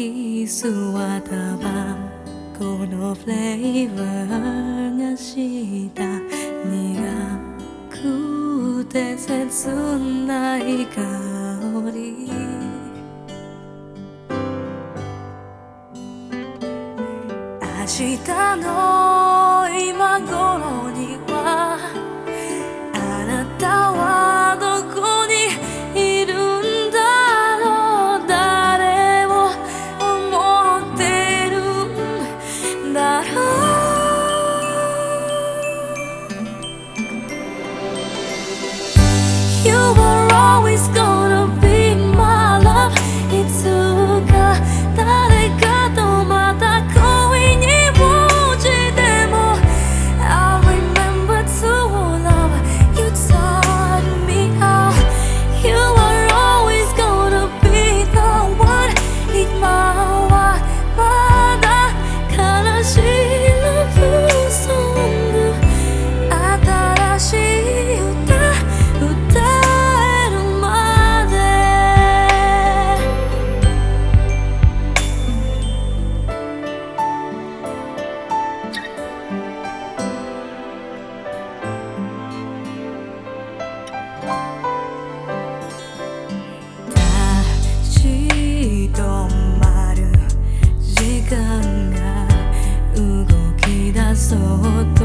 キスはタバコのフレーバーがした。苦くて切ない香り。明日の今頃にはあなたは over そっと